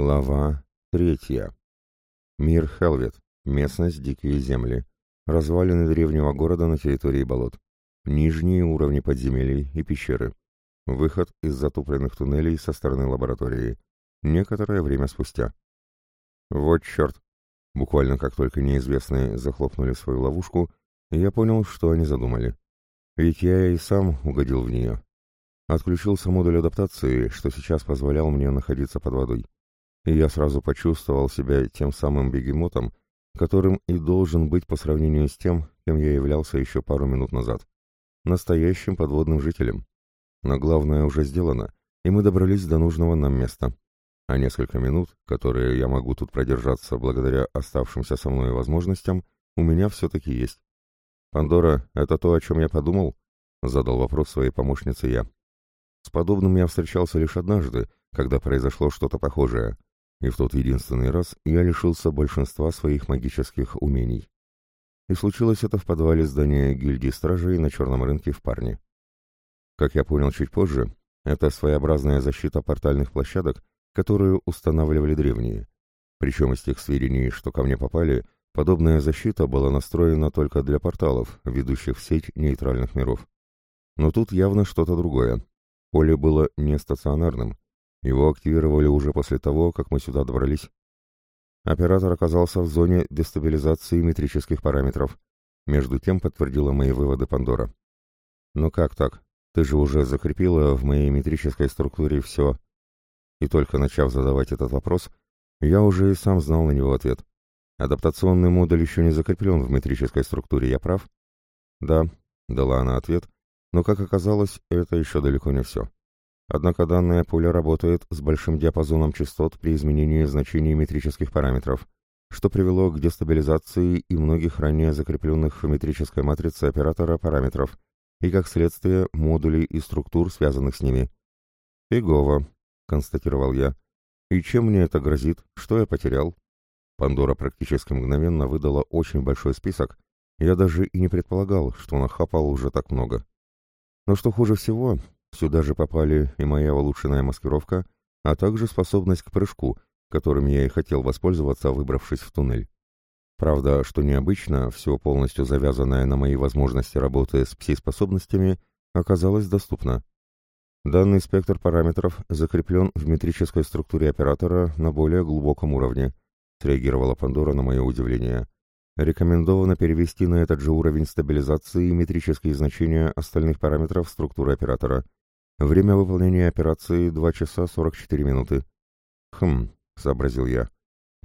Глава третья. Мир Хелвет. Местность Дикие земли. Развалины древнего города на территории болот. Нижние уровни подземелий и пещеры. Выход из затупленных туннелей со стороны лаборатории. Некоторое время спустя. Вот черт. Буквально как только неизвестные захлопнули свою ловушку, я понял, что они задумали. Ведь я и сам угодил в нее. Отключился модуль адаптации, что сейчас позволял мне находиться под водой и я сразу почувствовал себя тем самым бегемотом, которым и должен быть по сравнению с тем, кем я являлся еще пару минут назад. Настоящим подводным жителем. Но главное уже сделано, и мы добрались до нужного нам места. А несколько минут, которые я могу тут продержаться благодаря оставшимся со мной возможностям, у меня все-таки есть. «Пандора, это то, о чем я подумал?» — задал вопрос своей помощнице я. С подобным я встречался лишь однажды, когда произошло что-то похожее — и в тот единственный раз я лишился большинства своих магических умений. И случилось это в подвале здания гильдии стражей на черном рынке в Парне. Как я понял чуть позже, это своеобразная защита портальных площадок, которую устанавливали древние. Причем из тех сведений, что ко мне попали, подобная защита была настроена только для порталов, ведущих в сеть нейтральных миров. Но тут явно что-то другое. Поле было не стационарным, его активировали уже после того, как мы сюда добрались. Оператор оказался в зоне дестабилизации метрических параметров. Между тем подтвердила мои выводы Пандора. «Ну как так? Ты же уже закрепила в моей метрической структуре все». И только начав задавать этот вопрос, я уже и сам знал на него ответ. «Адаптационный модуль еще не закреплен в метрической структуре, я прав?» «Да», — дала она ответ, но, как оказалось, это еще далеко не все. Однако данная пуля работает с большим диапазоном частот при изменении значений метрических параметров, что привело к дестабилизации и многих ранее закрепленных в метрической матрице оператора параметров, и, как следствие, модулей и структур, связанных с ними. «Фигово», — констатировал я. «И чем мне это грозит? Что я потерял?» Пандора практически мгновенно выдала очень большой список, я даже и не предполагал, что нахапал уже так много. Но что хуже всего, Сюда же попали и моя улучшенная маскировка, а также способность к прыжку, которым я и хотел воспользоваться, выбравшись в туннель. Правда, что необычно, все полностью завязанное на мои возможности работы с пси-способностями, оказалось доступно. Данный спектр параметров закреплен в метрической структуре оператора на более глубоком уровне, среагировала Пандора на мое удивление. Рекомендовано перевести на этот же уровень стабилизации метрические значения остальных параметров структуры оператора – Время выполнения операции 2 часа 44 минуты. Хм, сообразил я.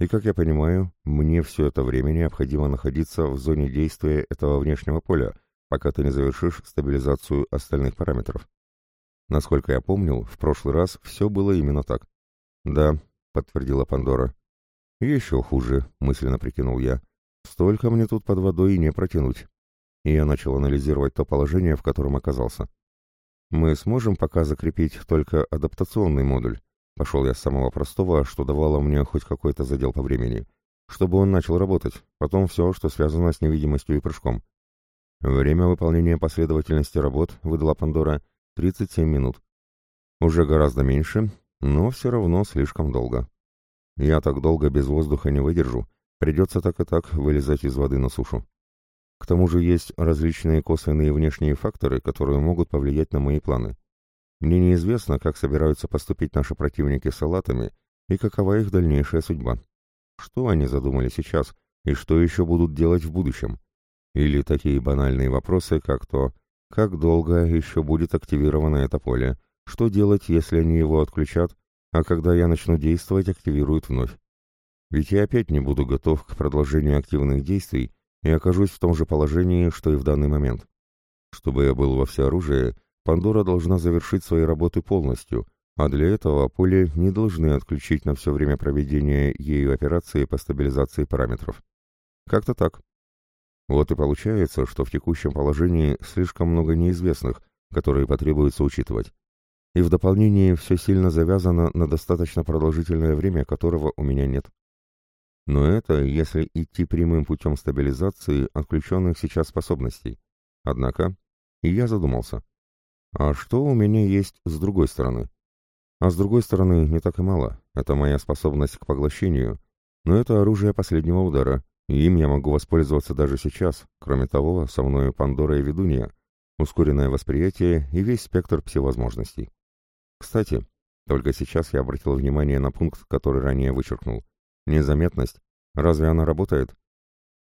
И как я понимаю, мне все это время необходимо находиться в зоне действия этого внешнего поля, пока ты не завершишь стабилизацию остальных параметров. Насколько я помнил, в прошлый раз все было именно так. Да, подтвердила Пандора. Еще хуже, мысленно прикинул я. Столько мне тут под водой не протянуть. И я начал анализировать то положение, в котором оказался. Мы сможем пока закрепить только адаптационный модуль. Пошел я с самого простого, что давало мне хоть какой-то задел по времени. Чтобы он начал работать, потом все, что связано с невидимостью и прыжком. Время выполнения последовательности работ, выдала Пандора, 37 минут. Уже гораздо меньше, но все равно слишком долго. Я так долго без воздуха не выдержу, придется так и так вылезать из воды на сушу. К тому же есть различные косвенные внешние факторы, которые могут повлиять на мои планы. Мне неизвестно, как собираются поступить наши противники с салатами и какова их дальнейшая судьба. Что они задумали сейчас и что еще будут делать в будущем? Или такие банальные вопросы, как то, как долго еще будет активировано это поле, что делать, если они его отключат, а когда я начну действовать, активируют вновь. Ведь я опять не буду готов к продолжению активных действий, и окажусь в том же положении, что и в данный момент. Чтобы я был во всеоружии, Пандора должна завершить свои работы полностью, а для этого поле не должны отключить на все время проведения ею операции по стабилизации параметров. Как-то так. Вот и получается, что в текущем положении слишком много неизвестных, которые потребуется учитывать. И в дополнение все сильно завязано на достаточно продолжительное время, которого у меня нет. Но это если идти прямым путем стабилизации отключенных сейчас способностей. Однако, и я задумался. А что у меня есть с другой стороны? А с другой стороны, не так и мало. Это моя способность к поглощению. Но это оружие последнего удара, им я могу воспользоваться даже сейчас. Кроме того, со мною Пандора и Ведунья, ускоренное восприятие и весь спектр всевозможностей. Кстати, только сейчас я обратил внимание на пункт, который ранее вычеркнул. Незаметность. Разве она работает?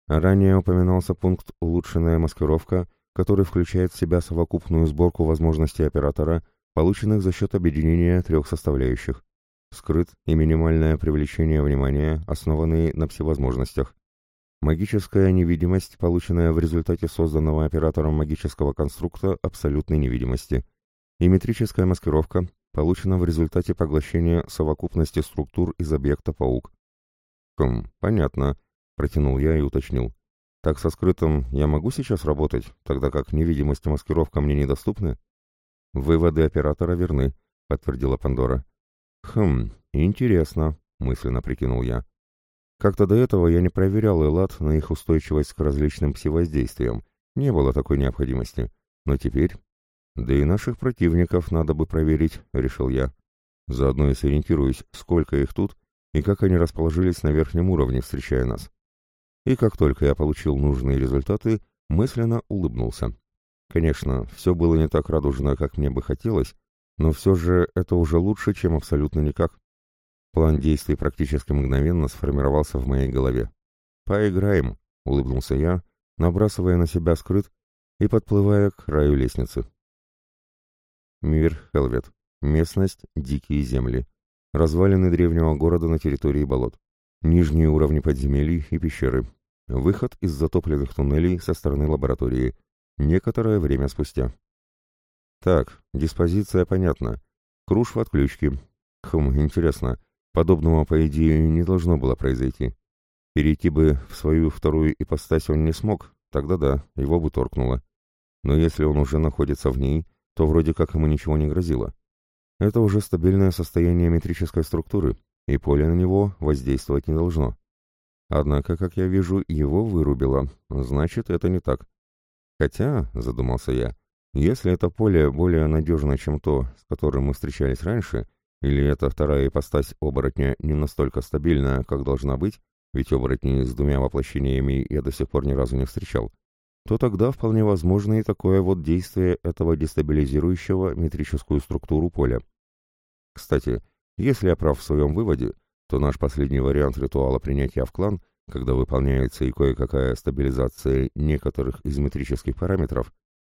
Ранее упоминался пункт «Улучшенная маскировка», который включает в себя совокупную сборку возможностей оператора, полученных за счет объединения трех составляющих. Скрыт и минимальное привлечение внимания, основанные на всевозможностях. Магическая невидимость, полученная в результате созданного оператором магического конструкта абсолютной невидимости. И метрическая маскировка, получена в результате поглощения совокупности структур из объекта паук. «Хм, понятно», — протянул я и уточнил. «Так со скрытым я могу сейчас работать, тогда как невидимость и маскировка мне недоступны?» «Выводы оператора верны», — подтвердила Пандора. «Хм, интересно», — мысленно прикинул я. Как-то до этого я не проверял Элат на их устойчивость к различным псевоздействиям. Не было такой необходимости. Но теперь... Да и наших противников надо бы проверить, решил я. Заодно и сориентируюсь, сколько их тут и как они расположились на верхнем уровне, встречая нас. И как только я получил нужные результаты, мысленно улыбнулся. Конечно, все было не так радужно, как мне бы хотелось, но все же это уже лучше, чем абсолютно никак. План действий практически мгновенно сформировался в моей голове. «Поиграем», — улыбнулся я, набрасывая на себя скрыт и подплывая к краю лестницы. Мир Хелвет. Местность — дикие земли. Развалины древнего города на территории болот. Нижние уровни подземелий и пещеры. Выход из затопленных туннелей со стороны лаборатории. Некоторое время спустя. Так, диспозиция понятна. Круж в отключке. Хм, интересно. Подобного, по идее, не должно было произойти. Перейти бы в свою вторую ипостась он не смог, тогда да, его бы торкнуло. Но если он уже находится в ней, то вроде как ему ничего не грозило. Это уже стабильное состояние метрической структуры, и поле на него воздействовать не должно. Однако, как я вижу, его вырубило, значит, это не так. Хотя, задумался я, если это поле более надежно, чем то, с которым мы встречались раньше, или эта вторая ипостась оборотня не настолько стабильна, как должна быть, ведь оборотни с двумя воплощениями я до сих пор ни разу не встречал, то тогда вполне возможно и такое вот действие этого дестабилизирующего метрическую структуру поля. Кстати, если я прав в своем выводе, то наш последний вариант ритуала принятия в клан, когда выполняется и кое-какая стабилизация некоторых из метрических параметров,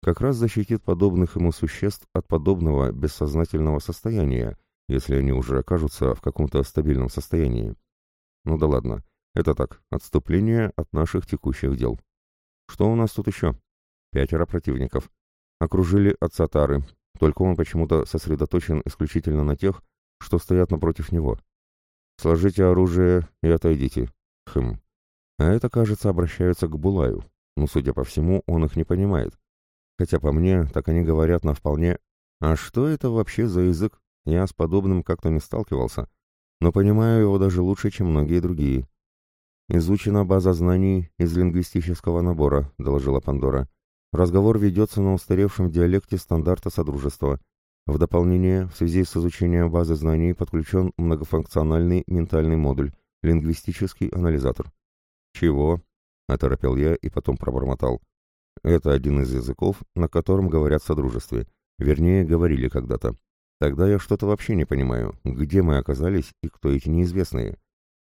как раз защитит подобных ему существ от подобного бессознательного состояния, если они уже окажутся в каком-то стабильном состоянии. Ну да ладно, это так, отступление от наших текущих дел. Что у нас тут еще? Пятеро противников. Окружили отца Тары, только он почему-то сосредоточен исключительно на тех, что стоят напротив него. Сложите оружие и отойдите. Хм. А это, кажется, обращаются к Булаю. Но, судя по всему, он их не понимает. Хотя по мне, так они говорят на вполне... А что это вообще за язык? Я с подобным как-то не сталкивался, но понимаю его даже лучше, чем многие другие. «Изучена база знаний из лингвистического набора», — доложила Пандора. «Разговор ведется на устаревшем диалекте стандарта Содружества. В дополнение, в связи с изучением базы знаний подключен многофункциональный ментальный модуль, лингвистический анализатор». «Чего?» — оторопел я и потом пробормотал. «Это один из языков, на котором говорят в Содружестве. Вернее, говорили когда-то. Тогда я что-то вообще не понимаю, где мы оказались и кто эти неизвестные»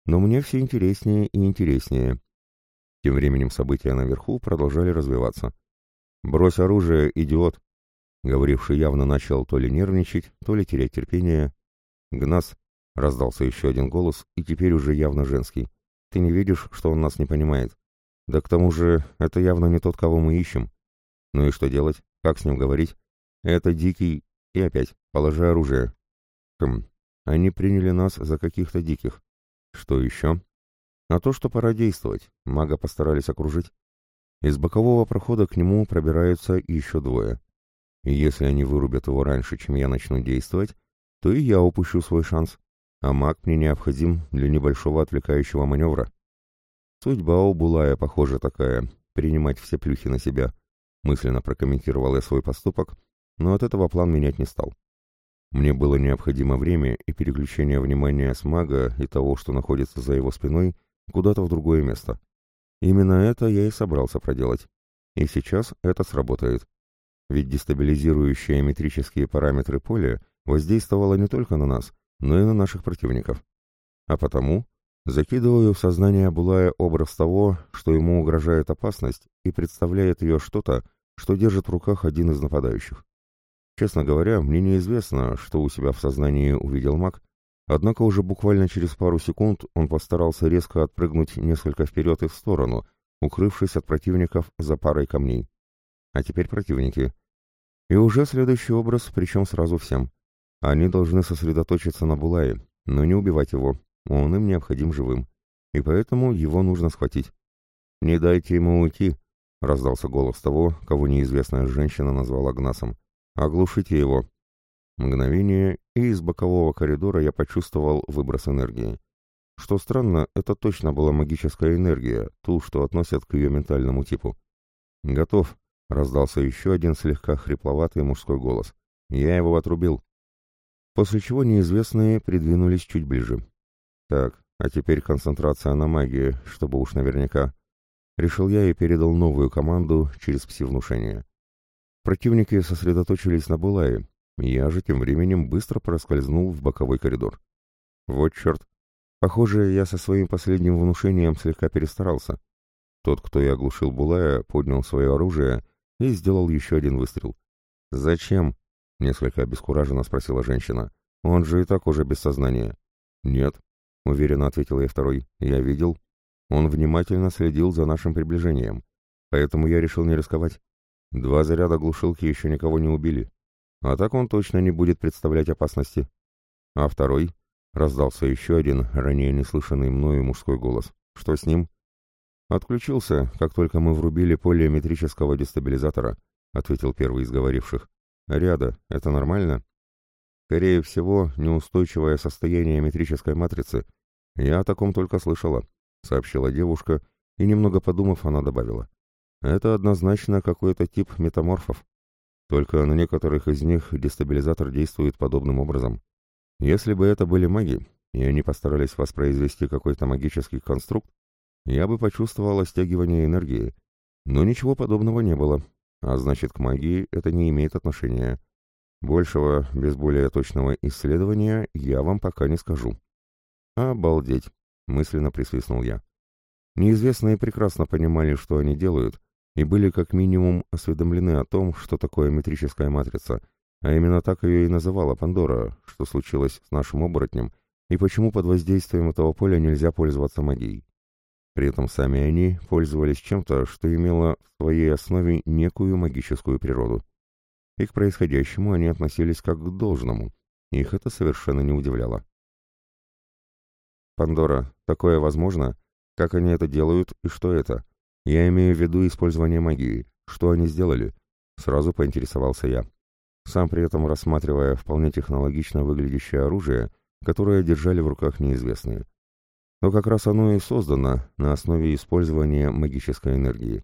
но мне все интереснее и интереснее. Тем временем события наверху продолжали развиваться. «Брось оружие, идиот!» Говоривший явно начал то ли нервничать, то ли терять терпение. «Гнас!» — раздался еще один голос, и теперь уже явно женский. «Ты не видишь, что он нас не понимает? Да к тому же, это явно не тот, кого мы ищем. Ну и что делать? Как с ним говорить? Это дикий... И опять, положи оружие. Хм, они приняли нас за каких-то диких. Что еще? А то, что пора действовать. Мага постарались окружить. Из бокового прохода к нему пробираются еще двое. И если они вырубят его раньше, чем я начну действовать, то и я упущу свой шанс. А маг мне необходим для небольшого отвлекающего маневра. Судьба у Булая, похоже, такая — принимать все плюхи на себя. Мысленно прокомментировал я свой поступок, но от этого план менять не стал. Мне было необходимо время и переключение внимания с мага и того, что находится за его спиной, куда-то в другое место. Именно это я и собрался проделать. И сейчас это сработает. Ведь дестабилизирующие метрические параметры поля воздействовало не только на нас, но и на наших противников. А потому закидываю в сознание Булая образ того, что ему угрожает опасность, и представляет ее что-то, что держит в руках один из нападающих. Честно говоря, мне неизвестно, что у себя в сознании увидел маг, однако уже буквально через пару секунд он постарался резко отпрыгнуть несколько вперед и в сторону, укрывшись от противников за парой камней. А теперь противники. И уже следующий образ, причем сразу всем. Они должны сосредоточиться на Булае, но не убивать его, он им необходим живым, и поэтому его нужно схватить. «Не дайте ему уйти», — раздался голос того, кого неизвестная женщина назвала Гнасом. Оглушите его. Мгновение, и из бокового коридора я почувствовал выброс энергии. Что странно, это точно была магическая энергия, ту, что относят к ее ментальному типу. «Готов», — раздался еще один слегка хрипловатый мужской голос. «Я его отрубил». После чего неизвестные придвинулись чуть ближе. «Так, а теперь концентрация на магии, чтобы уж наверняка». Решил я и передал новую команду через пси-внушение. Противники сосредоточились на Булае, я же тем временем быстро проскользнул в боковой коридор. Вот черт. Похоже, я со своим последним внушением слегка перестарался. Тот, кто и оглушил Булая, поднял свое оружие и сделал еще один выстрел. «Зачем?» — несколько обескураженно спросила женщина. «Он же и так уже без сознания». «Нет», — уверенно ответил я второй. «Я видел. Он внимательно следил за нашим приближением, поэтому я решил не рисковать. Два заряда глушилки еще никого не убили. А так он точно не будет представлять опасности. А второй? Раздался еще один, ранее неслышанный мною мужской голос. Что с ним? Отключился, как только мы врубили поле метрического дестабилизатора, ответил первый из говоривших. Ряда, это нормально? Скорее всего, неустойчивое состояние метрической матрицы. Я о таком только слышала, сообщила девушка, и немного подумав, она добавила. Это однозначно какой-то тип метаморфов. Только на некоторых из них дестабилизатор действует подобным образом. Если бы это были маги, и они постарались воспроизвести какой-то магический конструкт, я бы почувствовала стягивание энергии. Но ничего подобного не было, а значит к магии это не имеет отношения. Большего, без более точного исследования, я вам пока не скажу. «Обалдеть!» — мысленно присвистнул я. Неизвестные прекрасно понимали, что они делают, и были как минимум осведомлены о том, что такое метрическая матрица, а именно так ее и называла Пандора, что случилось с нашим оборотнем, и почему под воздействием этого поля нельзя пользоваться магией. При этом сами они пользовались чем-то, что имело в своей основе некую магическую природу. И к происходящему они относились как к должному, их это совершенно не удивляло. «Пандора, такое возможно? Как они это делают и что это?» Я имею в виду использование магии. Что они сделали? Сразу поинтересовался я. Сам при этом рассматривая вполне технологично выглядящее оружие, которое держали в руках неизвестные. Но как раз оно и создано на основе использования магической энергии.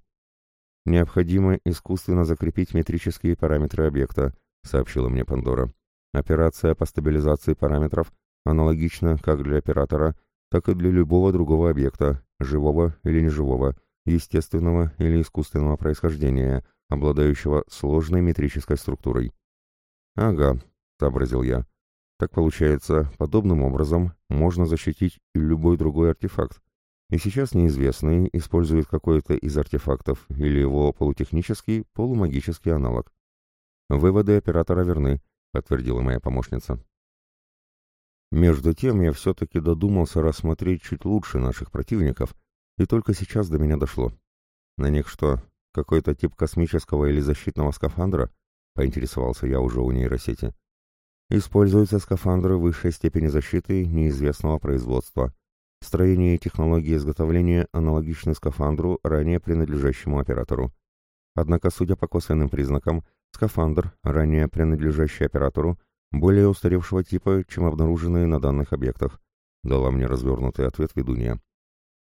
Необходимо искусственно закрепить метрические параметры объекта, сообщила мне Пандора. Операция по стабилизации параметров аналогична как для оператора, так и для любого другого объекта, живого или неживого, естественного или искусственного происхождения, обладающего сложной метрической структурой. «Ага», — сообразил я. «Так получается, подобным образом можно защитить и любой другой артефакт. И сейчас неизвестный использует какой-то из артефактов или его полутехнический, полумагический аналог. Выводы оператора верны», — подтвердила моя помощница. Между тем я все-таки додумался рассмотреть чуть лучше наших противников — и только сейчас до меня дошло. На них что, какой-то тип космического или защитного скафандра? Поинтересовался я уже у нейросети. Используются скафандры высшей степени защиты неизвестного производства. Строение и технологии изготовления аналогичны скафандру, ранее принадлежащему оператору. Однако, судя по косвенным признакам, скафандр, ранее принадлежащий оператору, более устаревшего типа, чем обнаруженные на данных объектах, дала мне развернутый ответ ведунья.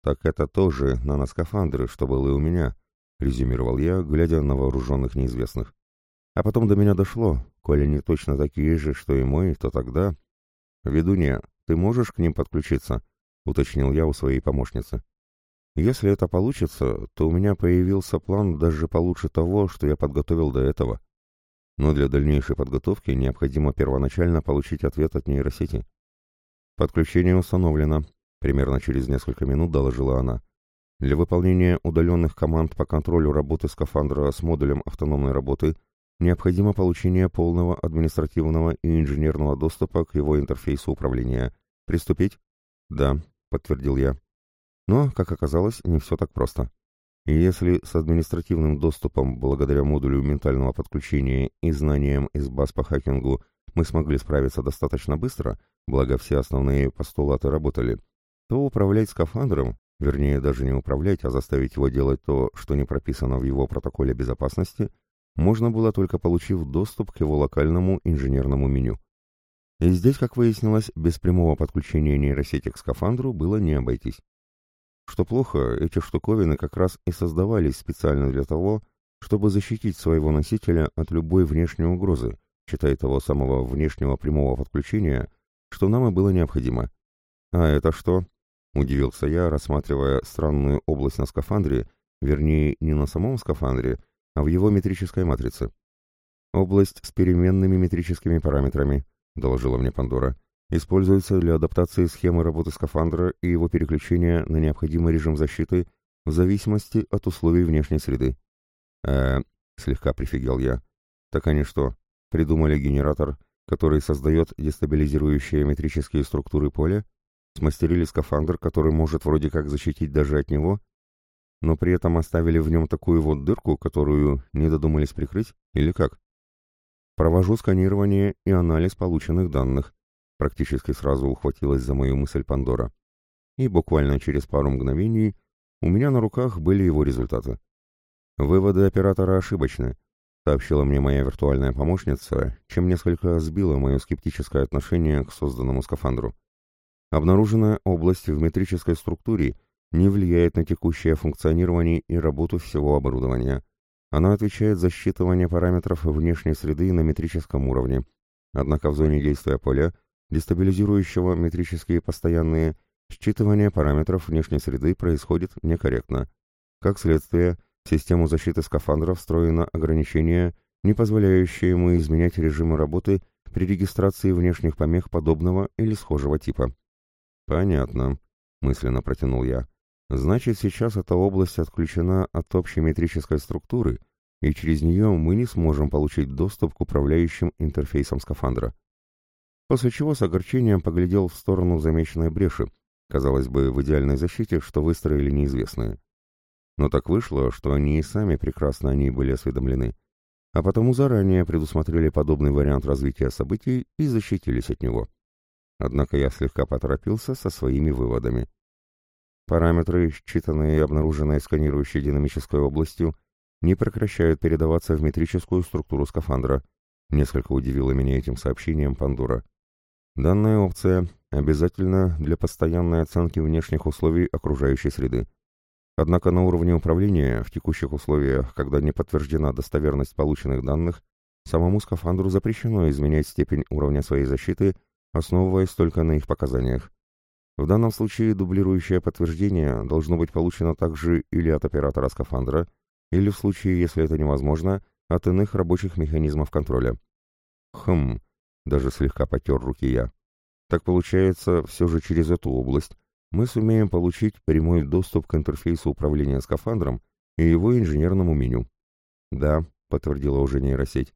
«Так это тоже наноскафандры, что было и у меня», — резюмировал я, глядя на вооруженных неизвестных. А потом до меня дошло, коли они точно такие же, что и мой, то тогда... «Ведунья, ты можешь к ним подключиться?» — уточнил я у своей помощницы. «Если это получится, то у меня появился план даже получше того, что я подготовил до этого. Но для дальнейшей подготовки необходимо первоначально получить ответ от нейросети. Подключение установлено, примерно через несколько минут доложила она. Для выполнения удаленных команд по контролю работы скафандра с модулем автономной работы необходимо получение полного административного и инженерного доступа к его интерфейсу управления. Приступить? Да, подтвердил я. Но, как оказалось, не все так просто. И если с административным доступом, благодаря модулю ментального подключения и знаниям из баз по хакингу, мы смогли справиться достаточно быстро, благо все основные постулаты работали, то управлять скафандром, вернее даже не управлять, а заставить его делать то, что не прописано в его протоколе безопасности, можно было только получив доступ к его локальному инженерному меню. И здесь, как выяснилось, без прямого подключения нейросети к скафандру было не обойтись. Что плохо, эти штуковины как раз и создавались специально для того, чтобы защитить своего носителя от любой внешней угрозы, считая того самого внешнего прямого подключения, что нам и было необходимо. «А это что?» — удивился я, рассматривая странную область на скафандре, вернее, не на самом скафандре, а в его метрической матрице. «Область с переменными метрическими параметрами», — доложила мне Пандора используется для адаптации схемы работы скафандра и его переключения на необходимый режим защиты в зависимости от условий внешней среды. э слегка прифигел я. Так они что, придумали генератор, который создает дестабилизирующие метрические структуры поля? Смастерили скафандр, который может вроде как защитить даже от него? Но при этом оставили в нем такую вот дырку, которую не додумались прикрыть? Или как? Провожу сканирование и анализ полученных данных, Практически сразу ухватилась за мою мысль Пандора. И буквально через пару мгновений у меня на руках были его результаты. «Выводы оператора ошибочны», — сообщила мне моя виртуальная помощница, чем несколько сбило мое скептическое отношение к созданному скафандру. Обнаруженная область в метрической структуре не влияет на текущее функционирование и работу всего оборудования. Она отвечает за считывание параметров внешней среды на метрическом уровне. Однако в зоне действия поля дестабилизирующего метрические постоянные, считывание параметров внешней среды происходит некорректно. Как следствие, в систему защиты скафандра встроено ограничение, не позволяющее ему изменять режимы работы при регистрации внешних помех подобного или схожего типа. «Понятно», — мысленно протянул я. «Значит, сейчас эта область отключена от общей метрической структуры, и через нее мы не сможем получить доступ к управляющим интерфейсам скафандра после чего с огорчением поглядел в сторону замеченной бреши, казалось бы, в идеальной защите, что выстроили неизвестные. Но так вышло, что они и сами прекрасно о ней были осведомлены, а потому заранее предусмотрели подобный вариант развития событий и защитились от него. Однако я слегка поторопился со своими выводами. Параметры, считанные и обнаруженные сканирующей динамической областью, не прекращают передаваться в метрическую структуру скафандра. Несколько удивило меня этим сообщением Пандора. Данная опция обязательна для постоянной оценки внешних условий окружающей среды. Однако на уровне управления, в текущих условиях, когда не подтверждена достоверность полученных данных, самому скафандру запрещено изменять степень уровня своей защиты, основываясь только на их показаниях. В данном случае дублирующее подтверждение должно быть получено также или от оператора скафандра, или в случае, если это невозможно, от иных рабочих механизмов контроля. Хм, даже слегка потер руки я. Так получается, все же через эту область мы сумеем получить прямой доступ к интерфейсу управления скафандром и его инженерному меню. Да, подтвердила уже нейросеть.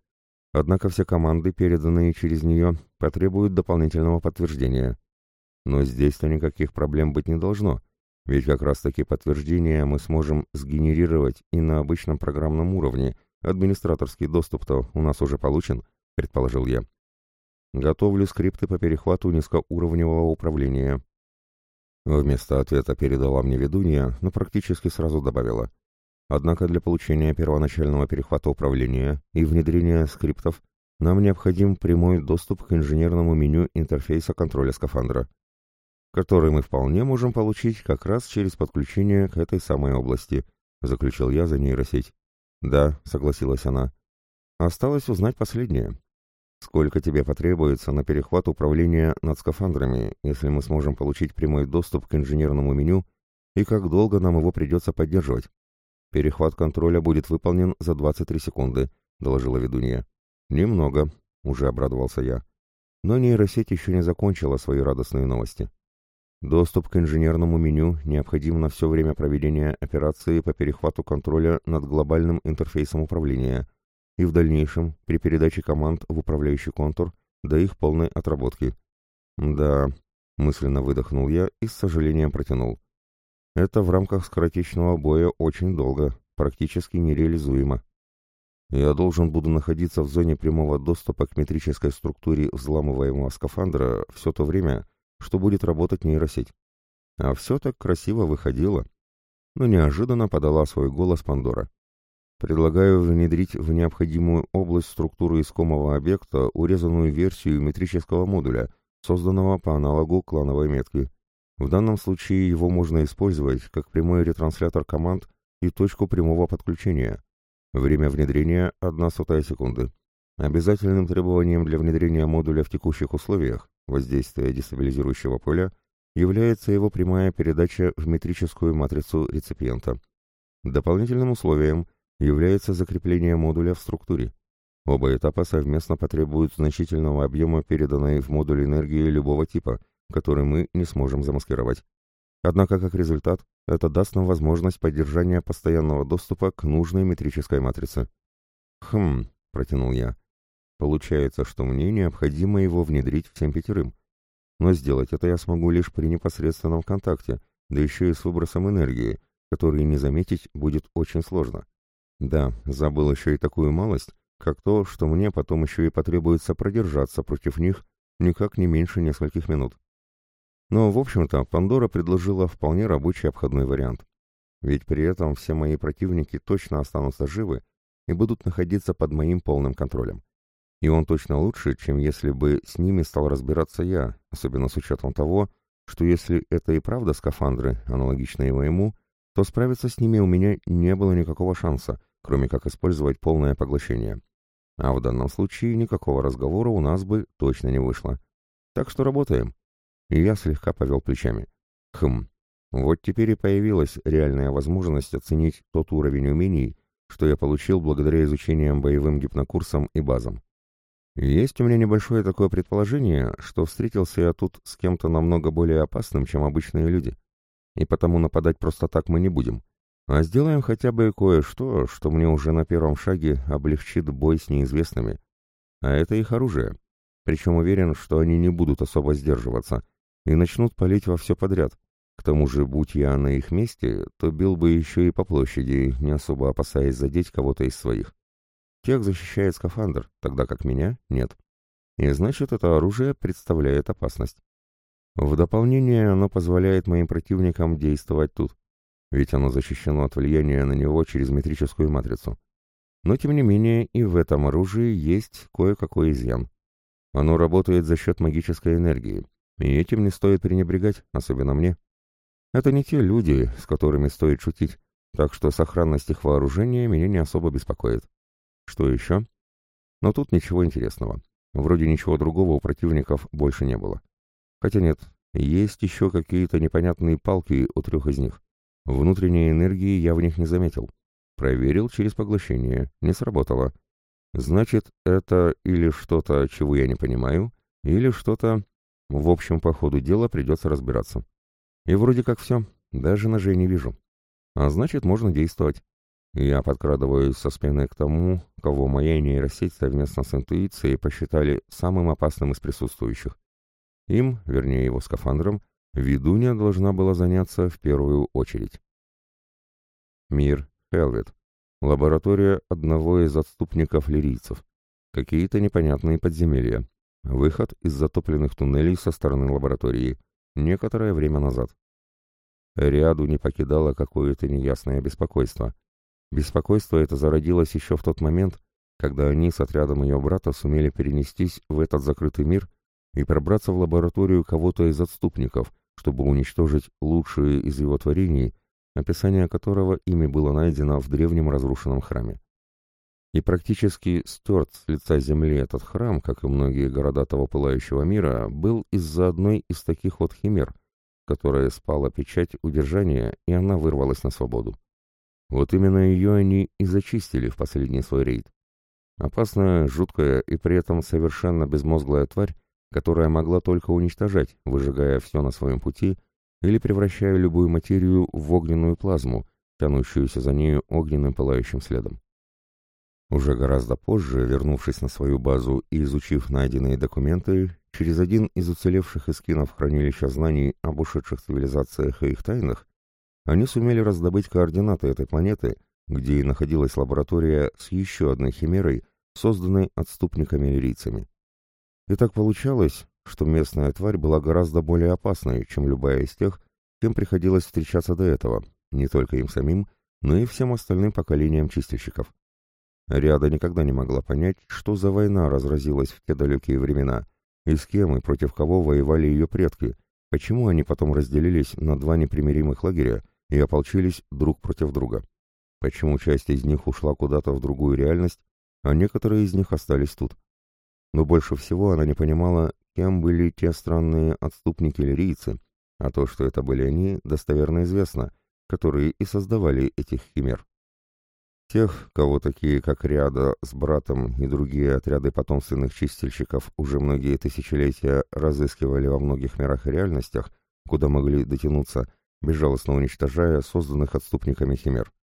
Однако все команды, переданные через нее, потребуют дополнительного подтверждения. Но здесь-то никаких проблем быть не должно, ведь как раз-таки подтверждения мы сможем сгенерировать и на обычном программном уровне. Администраторский доступ-то у нас уже получен, предположил я. Готовлю скрипты по перехвату низкоуровневого управления. Вместо ответа передала мне ведунья, но практически сразу добавила. Однако для получения первоначального перехвата управления и внедрения скриптов нам необходим прямой доступ к инженерному меню интерфейса контроля скафандра, который мы вполне можем получить как раз через подключение к этой самой области, заключил я за нейросеть. Да, согласилась она. Осталось узнать последнее. Сколько тебе потребуется на перехват управления над скафандрами, если мы сможем получить прямой доступ к инженерному меню, и как долго нам его придется поддерживать? Перехват контроля будет выполнен за 23 секунды, доложила ведунья. Немного, уже обрадовался я. Но нейросеть еще не закончила свои радостные новости. Доступ к инженерному меню необходим на все время проведения операции по перехвату контроля над глобальным интерфейсом управления и в дальнейшем при передаче команд в управляющий контур до их полной отработки. Да, мысленно выдохнул я и с сожалением протянул. Это в рамках скоротечного боя очень долго, практически нереализуемо. Я должен буду находиться в зоне прямого доступа к метрической структуре взламываемого скафандра все то время, что будет работать нейросеть. А все так красиво выходило. Но неожиданно подала свой голос Пандора. Предлагаю внедрить в необходимую область структуры искомого объекта урезанную версию метрического модуля, созданного по аналогу клановой метки. В данном случае его можно использовать как прямой ретранслятор команд и точку прямого подключения. Время внедрения – 1 сотая секунды. Обязательным требованием для внедрения модуля в текущих условиях воздействия дестабилизирующего поля является его прямая передача в метрическую матрицу реципиента. Дополнительным условием является закрепление модуля в структуре. Оба этапа совместно потребуют значительного объема переданной в модуль энергии любого типа, который мы не сможем замаскировать. Однако, как результат, это даст нам возможность поддержания постоянного доступа к нужной метрической матрице. «Хм», — протянул я, — «получается, что мне необходимо его внедрить всем пятерым. Но сделать это я смогу лишь при непосредственном контакте, да еще и с выбросом энергии, который не заметить будет очень сложно. Да, забыл еще и такую малость, как то, что мне потом еще и потребуется продержаться против них никак не меньше нескольких минут. Но, в общем-то, Пандора предложила вполне рабочий обходной вариант. Ведь при этом все мои противники точно останутся живы и будут находиться под моим полным контролем. И он точно лучше, чем если бы с ними стал разбираться я, особенно с учетом того, что если это и правда скафандры, аналогичные моему, то справиться с ними у меня не было никакого шанса, кроме как использовать полное поглощение. А в данном случае никакого разговора у нас бы точно не вышло. Так что работаем и я слегка повел плечами. Хм, вот теперь и появилась реальная возможность оценить тот уровень умений, что я получил благодаря изучениям боевым гипнокурсам и базам. Есть у меня небольшое такое предположение, что встретился я тут с кем-то намного более опасным, чем обычные люди. И потому нападать просто так мы не будем. А сделаем хотя бы кое-что, что мне уже на первом шаге облегчит бой с неизвестными. А это их оружие. Причем уверен, что они не будут особо сдерживаться, и начнут палить во все подряд. К тому же, будь я на их месте, то бил бы еще и по площади, не особо опасаясь задеть кого-то из своих. Тех защищает скафандр, тогда как меня — нет. И значит, это оружие представляет опасность. В дополнение оно позволяет моим противникам действовать тут, ведь оно защищено от влияния на него через метрическую матрицу. Но тем не менее и в этом оружии есть кое-какой изъян. Оно работает за счет магической энергии, и этим не стоит пренебрегать, особенно мне. Это не те люди, с которыми стоит шутить, так что сохранность их вооружения меня не особо беспокоит. Что еще? Но тут ничего интересного. Вроде ничего другого у противников больше не было. Хотя нет, есть еще какие-то непонятные палки у трех из них. Внутренней энергии я в них не заметил. Проверил через поглощение. Не сработало. Значит, это или что-то, чего я не понимаю, или что-то, в общем, по ходу дела придется разбираться. И вроде как все, даже ножей не вижу. А значит, можно действовать. Я подкрадываюсь со спины к тому, кого моя нейросеть совместно с интуицией посчитали самым опасным из присутствующих. Им, вернее его скафандром, ведунья должна была заняться в первую очередь. Мир, Хелвет. Лаборатория одного из отступников лирийцев. Какие-то непонятные подземелья. Выход из затопленных туннелей со стороны лаборатории. Некоторое время назад. Ряду не покидало какое-то неясное беспокойство. Беспокойство это зародилось еще в тот момент, когда они с отрядом ее брата сумели перенестись в этот закрытый мир и пробраться в лабораторию кого-то из отступников, чтобы уничтожить лучшие из его творений, описание которого ими было найдено в древнем разрушенном храме. И практически стерт с лица земли этот храм, как и многие города того пылающего мира, был из-за одной из таких вот химер, которая спала печать удержания, и она вырвалась на свободу. Вот именно ее они и зачистили в последний свой рейд. Опасная, жуткая и при этом совершенно безмозглая тварь, которая могла только уничтожать, выжигая все на своем пути или превращая любую материю в огненную плазму, тянущуюся за нею огненным пылающим следом. Уже гораздо позже, вернувшись на свою базу и изучив найденные документы, через один из уцелевших эскинов хранилища знаний об ушедших цивилизациях и их тайнах, они сумели раздобыть координаты этой планеты, где и находилась лаборатория с еще одной химерой, созданной отступниками-лирийцами. И так получалось, что местная тварь была гораздо более опасной, чем любая из тех, кем приходилось встречаться до этого, не только им самим, но и всем остальным поколениям чистильщиков. Ряда никогда не могла понять, что за война разразилась в те далекие времена, и с кем и против кого воевали ее предки, почему они потом разделились на два непримиримых лагеря и ополчились друг против друга, почему часть из них ушла куда-то в другую реальность, а некоторые из них остались тут. Но больше всего она не понимала, кем были те странные отступники-лирийцы, а то, что это были они, достоверно известно, которые и создавали этих химер. Тех, кого такие, как Ряда с братом и другие отряды потомственных чистильщиков уже многие тысячелетия разыскивали во многих мирах и реальностях, куда могли дотянуться, безжалостно уничтожая созданных отступниками химер.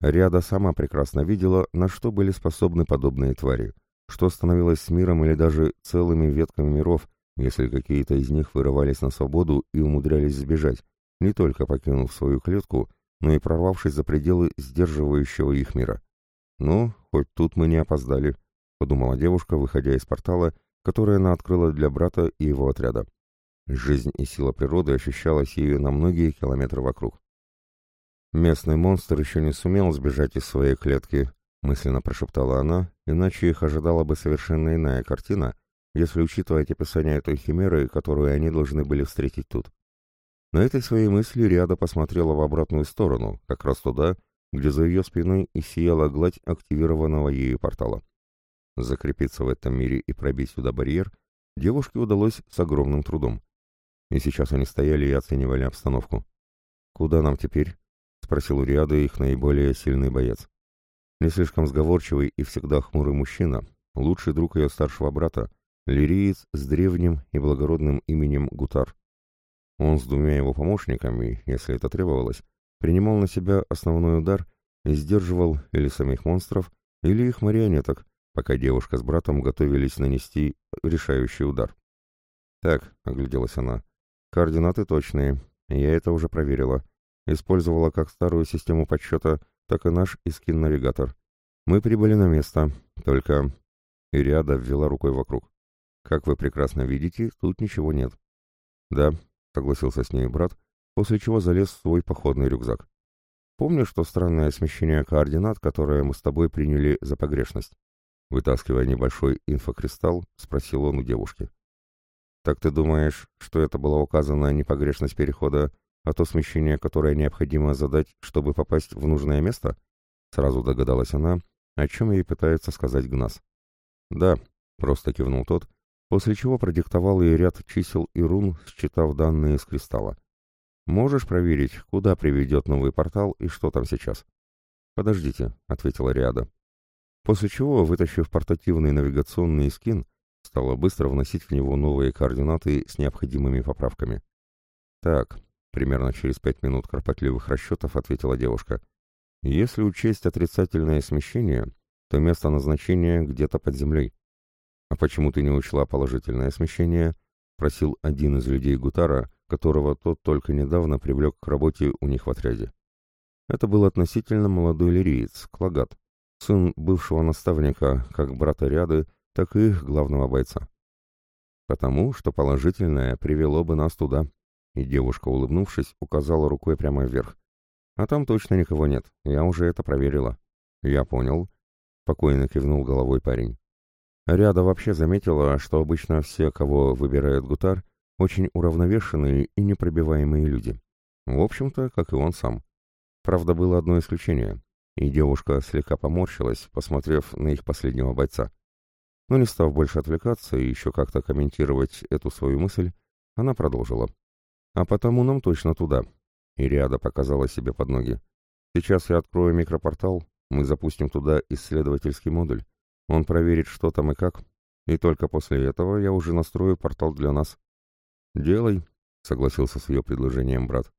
Ряда сама прекрасно видела, на что были способны подобные твари, что становилось с миром или даже целыми ветками миров, если какие-то из них вырывались на свободу и умудрялись сбежать, не только покинув свою клетку, но и прорвавшись за пределы сдерживающего их мира. «Ну, хоть тут мы не опоздали», — подумала девушка, выходя из портала, который она открыла для брата и его отряда. Жизнь и сила природы ощущалась ею на многие километры вокруг. «Местный монстр еще не сумел сбежать из своей клетки», — мысленно прошептала она, иначе их ожидала бы совершенно иная картина, если учитывать описание той химеры, которую они должны были встретить тут. На этой своей мысли Риада посмотрела в обратную сторону, как раз туда, где за ее спиной и сияла гладь активированного ею портала. Закрепиться в этом мире и пробить сюда барьер девушке удалось с огромным трудом. И сейчас они стояли и оценивали обстановку. «Куда нам теперь?» — спросил у Риады их наиболее сильный боец. Не слишком сговорчивый и всегда хмурый мужчина, лучший друг ее старшего брата, лириец с древним и благородным именем Гутар. Он с двумя его помощниками, если это требовалось, принимал на себя основной удар и сдерживал или самих монстров, или их марионеток, пока девушка с братом готовились нанести решающий удар. «Так», — огляделась она, — «координаты точные, я это уже проверила. Использовала как старую систему подсчета, так и наш Искин-навигатор. Мы прибыли на место, только...» Ириада ввела рукой вокруг. «Как вы прекрасно видите, тут ничего нет». «Да, согласился с ней брат, после чего залез в свой походный рюкзак. Помнишь то странное смещение координат, которое мы с тобой приняли за погрешность? Вытаскивая небольшой инфокристалл, спросил он у девушки. Так ты думаешь, что это была указана не погрешность перехода, а то смещение, которое необходимо задать, чтобы попасть в нужное место? Сразу догадалась она, о чем ей пытается сказать Гнас. Да, просто кивнул тот, после чего продиктовал ей ряд чисел и рун, считав данные из кристалла. «Можешь проверить, куда приведет новый портал и что там сейчас?» «Подождите», — ответила Риада. После чего, вытащив портативный навигационный скин, стала быстро вносить в него новые координаты с необходимыми поправками. «Так», — примерно через пять минут кропотливых расчетов ответила девушка, «если учесть отрицательное смещение, то место назначения где-то под землей. «А почему ты не учла положительное смещение?» — просил один из людей Гутара, которого тот только недавно привлек к работе у них в отряде. Это был относительно молодой лириец, Клагат, сын бывшего наставника, как брата Ряды, так и их главного бойца. «Потому что положительное привело бы нас туда», и девушка, улыбнувшись, указала рукой прямо вверх. «А там точно никого нет, я уже это проверила». «Я понял», — спокойно кивнул головой парень. Ряда вообще заметила, что обычно все, кого выбирает Гутар, очень уравновешенные и непробиваемые люди. В общем-то, как и он сам. Правда, было одно исключение. и девушка слегка поморщилась, посмотрев на их последнего бойца. Но не став больше отвлекаться и еще как-то комментировать эту свою мысль, она продолжила. «А потому нам точно туда». Ириада показала себе под ноги. «Сейчас я открою микропортал, мы запустим туда исследовательский модуль. Он проверит, что там и как, и только после этого я уже настрою портал для нас». «Делай», — согласился с ее предложением брат.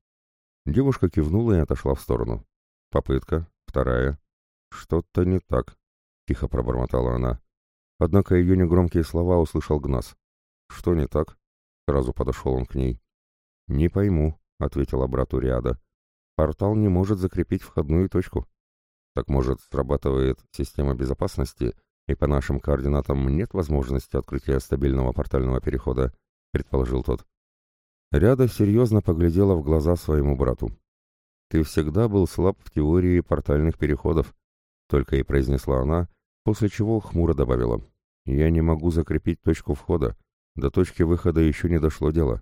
Девушка кивнула и отошла в сторону. Попытка, вторая. «Что-то не так», — тихо пробормотала она. Однако ее негромкие слова услышал Гнас. «Что не так?» — сразу подошел он к ней. «Не пойму», — ответила брату Риада. «Портал не может закрепить входную точку». «Так, может, срабатывает система безопасности, и по нашим координатам нет возможности открытия стабильного портального перехода?» — предположил тот. Ряда серьезно поглядела в глаза своему брату. «Ты всегда был слаб в теории портальных переходов», — только и произнесла она, после чего хмуро добавила. «Я не могу закрепить точку входа. До точки выхода еще не дошло дело».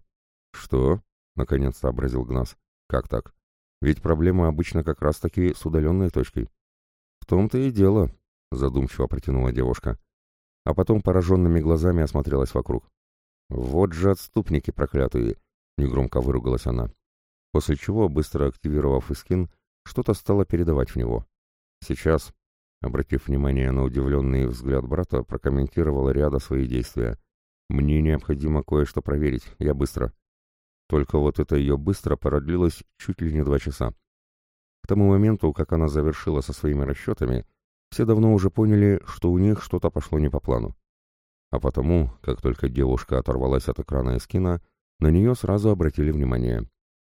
«Что?» — наконец сообразил Гнас. «Как так? Ведь проблема обычно как раз-таки с удаленной точкой». «В том-то и дело», — задумчиво протянула девушка. А потом пораженными глазами осмотрелась вокруг. «Вот же отступники проклятые!» — негромко выругалась она. После чего, быстро активировав Искин, что-то стала передавать в него. Сейчас, обратив внимание на удивленный взгляд брата, прокомментировала ряда свои действия. «Мне необходимо кое-что проверить, я быстро». Только вот это ее быстро продлилось чуть ли не два часа. К тому моменту, как она завершила со своими расчетами, все давно уже поняли, что у них что-то пошло не по плану. А потому, как только девушка оторвалась от экрана эскина, на нее сразу обратили внимание.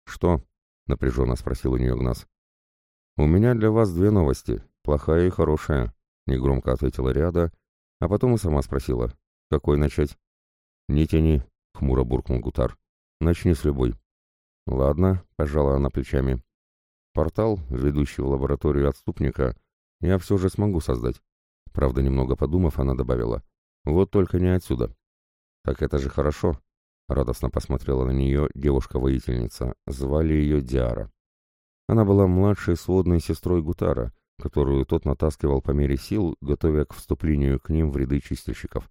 «Что?» — напряженно спросил у нее Гнас. «У меня для вас две новости, плохая и хорошая», — негромко ответила Риада, а потом и сама спросила. «Какой начать?» «Не тяни», — хмуро буркнул Гутар. «Начни с любой». «Ладно», — пожала она плечами. «Портал, ведущий в лабораторию отступника, я все же смогу создать». Правда, немного подумав, она добавила. «Вот только не отсюда». «Так это же хорошо», Радостно посмотрела на нее девушка-воительница. Звали ее Диара. Она была младшей сводной сестрой Гутара, которую тот натаскивал по мере сил, готовя к вступлению к ним в ряды чистильщиков.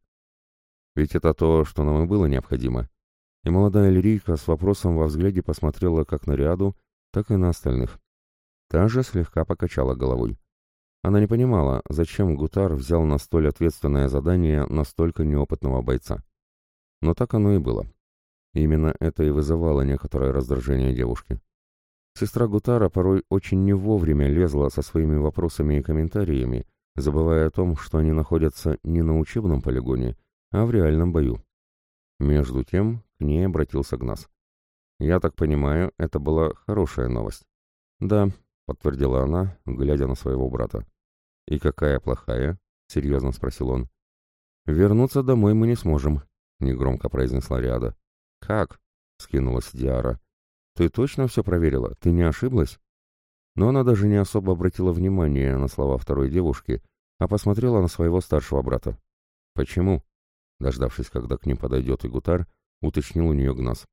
Ведь это то, что нам и было необходимо. И молодая лирийка с вопросом во взгляде посмотрела как на Риаду, так и на остальных. Та же слегка покачала головой. Она не понимала, зачем Гутар взял на столь ответственное задание настолько неопытного бойца. Но так оно и было. Именно это и вызывало некоторое раздражение девушки. Сестра Гутара порой очень не вовремя лезла со своими вопросами и комментариями, забывая о том, что они находятся не на учебном полигоне, а в реальном бою. Между тем к ней обратился Гнас. «Я так понимаю, это была хорошая новость». «Да», — подтвердила она, глядя на своего брата. «И какая плохая?» — серьезно спросил он. «Вернуться домой мы не сможем», — негромко произнесла Риада. «Как?» — скинулась Диара. «Ты точно все проверила? Ты не ошиблась?» Но она даже не особо обратила внимание на слова второй девушки, а посмотрела на своего старшего брата. «Почему?» Дождавшись, когда к ним подойдет Игутар, уточнил у нее Гнас.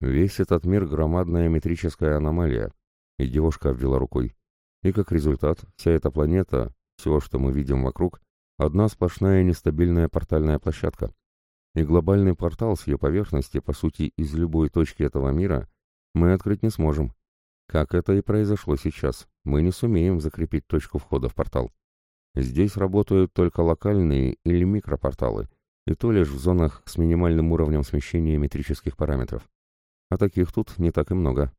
«Весь этот мир — громадная метрическая аномалия», и девушка обвела рукой. И как результат, вся эта планета, все, что мы видим вокруг, одна сплошная нестабильная портальная площадка и глобальный портал с ее поверхности, по сути, из любой точки этого мира, мы открыть не сможем. Как это и произошло сейчас, мы не сумеем закрепить точку входа в портал. Здесь работают только локальные или микропорталы, и то лишь в зонах с минимальным уровнем смещения метрических параметров. А таких тут не так и много.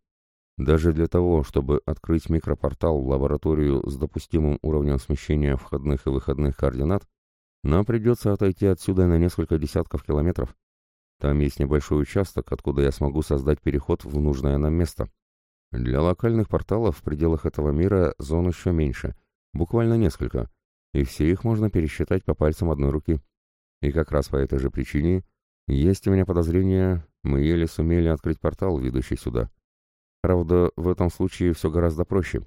Даже для того, чтобы открыть микропортал в лабораторию с допустимым уровнем смещения входных и выходных координат, нам придется отойти отсюда на несколько десятков километров. Там есть небольшой участок, откуда я смогу создать переход в нужное нам место. Для локальных порталов в пределах этого мира зон еще меньше, буквально несколько, и все их можно пересчитать по пальцам одной руки. И как раз по этой же причине есть у меня подозрение, мы еле сумели открыть портал, ведущий сюда. Правда, в этом случае все гораздо проще.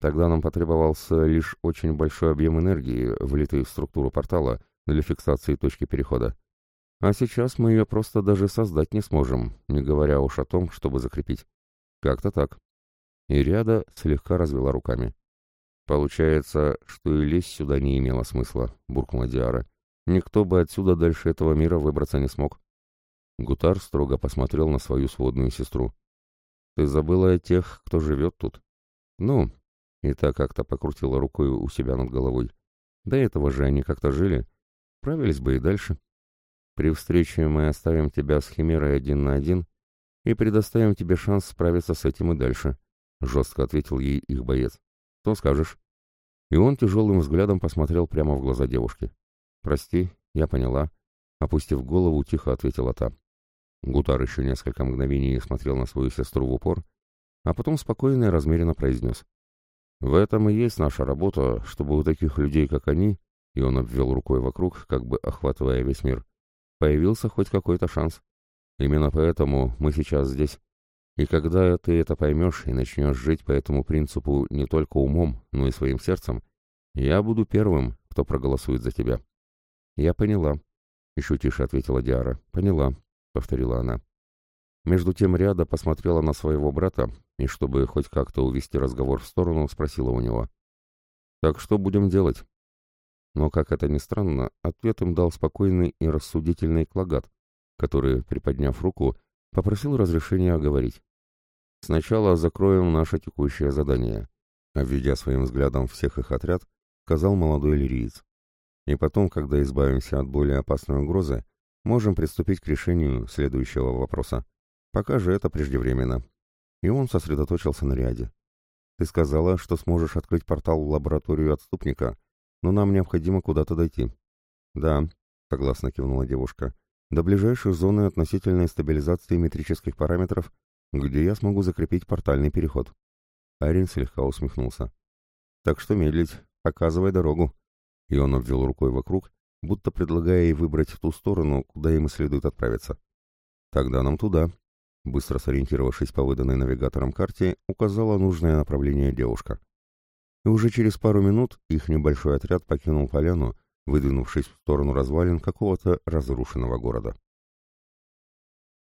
Тогда нам потребовался лишь очень большой объем энергии, влитый в структуру портала, для фиксации точки перехода. А сейчас мы ее просто даже создать не сможем, не говоря уж о том, чтобы закрепить. Как-то так. И ряда слегка развела руками. «Получается, что и лезть сюда не имело смысла», — буркнула Диара. «Никто бы отсюда дальше этого мира выбраться не смог». Гутар строго посмотрел на свою сводную сестру. «Ты забыла о тех, кто живет тут?» «Ну...» — и та как-то покрутила рукой у себя над головой. «До этого же они как-то жили. Правились бы и дальше. При встрече мы оставим тебя с Химерой один на один и предоставим тебе шанс справиться с этим и дальше», — жестко ответил ей их боец. «Что скажешь?» И он тяжелым взглядом посмотрел прямо в глаза девушки. «Прости, я поняла», — опустив голову, тихо ответила та. Гутар еще несколько мгновений смотрел на свою сестру в упор, а потом спокойно и размеренно произнес. «В этом и есть наша работа, чтобы у таких людей, как они, и он обвел рукой вокруг, как бы охватывая весь мир, появился хоть какой-то шанс. Именно поэтому мы сейчас здесь. И когда ты это поймешь и начнешь жить по этому принципу не только умом, но и своим сердцем, я буду первым, кто проголосует за тебя». «Я поняла», — еще тише ответила Диара. «Поняла. — повторила она. Между тем Ряда посмотрела на своего брата и, чтобы хоть как-то увести разговор в сторону, спросила у него. «Так что будем делать?» Но, как это ни странно, ответ им дал спокойный и рассудительный Клагат, который, приподняв руку, попросил разрешения говорить. «Сначала закроем наше текущее задание», — обведя своим взглядом всех их отряд, сказал молодой лириец. «И потом, когда избавимся от более опасной угрозы, можем приступить к решению следующего вопроса. Пока же это преждевременно. И он сосредоточился на ряде. Ты сказала, что сможешь открыть портал в лабораторию отступника, но нам необходимо куда-то дойти. Да, согласно кивнула девушка. До ближайшей зоны относительной стабилизации метрических параметров, где я смогу закрепить портальный переход. Арин слегка усмехнулся. Так что медлить, показывай дорогу. И он обвел рукой вокруг, будто предлагая ей выбрать ту сторону, куда им следует отправиться. «Тогда нам туда», — быстро сориентировавшись по выданной навигатором карте, указала нужное направление девушка. И уже через пару минут их небольшой отряд покинул поляну, выдвинувшись в сторону развалин какого-то разрушенного города.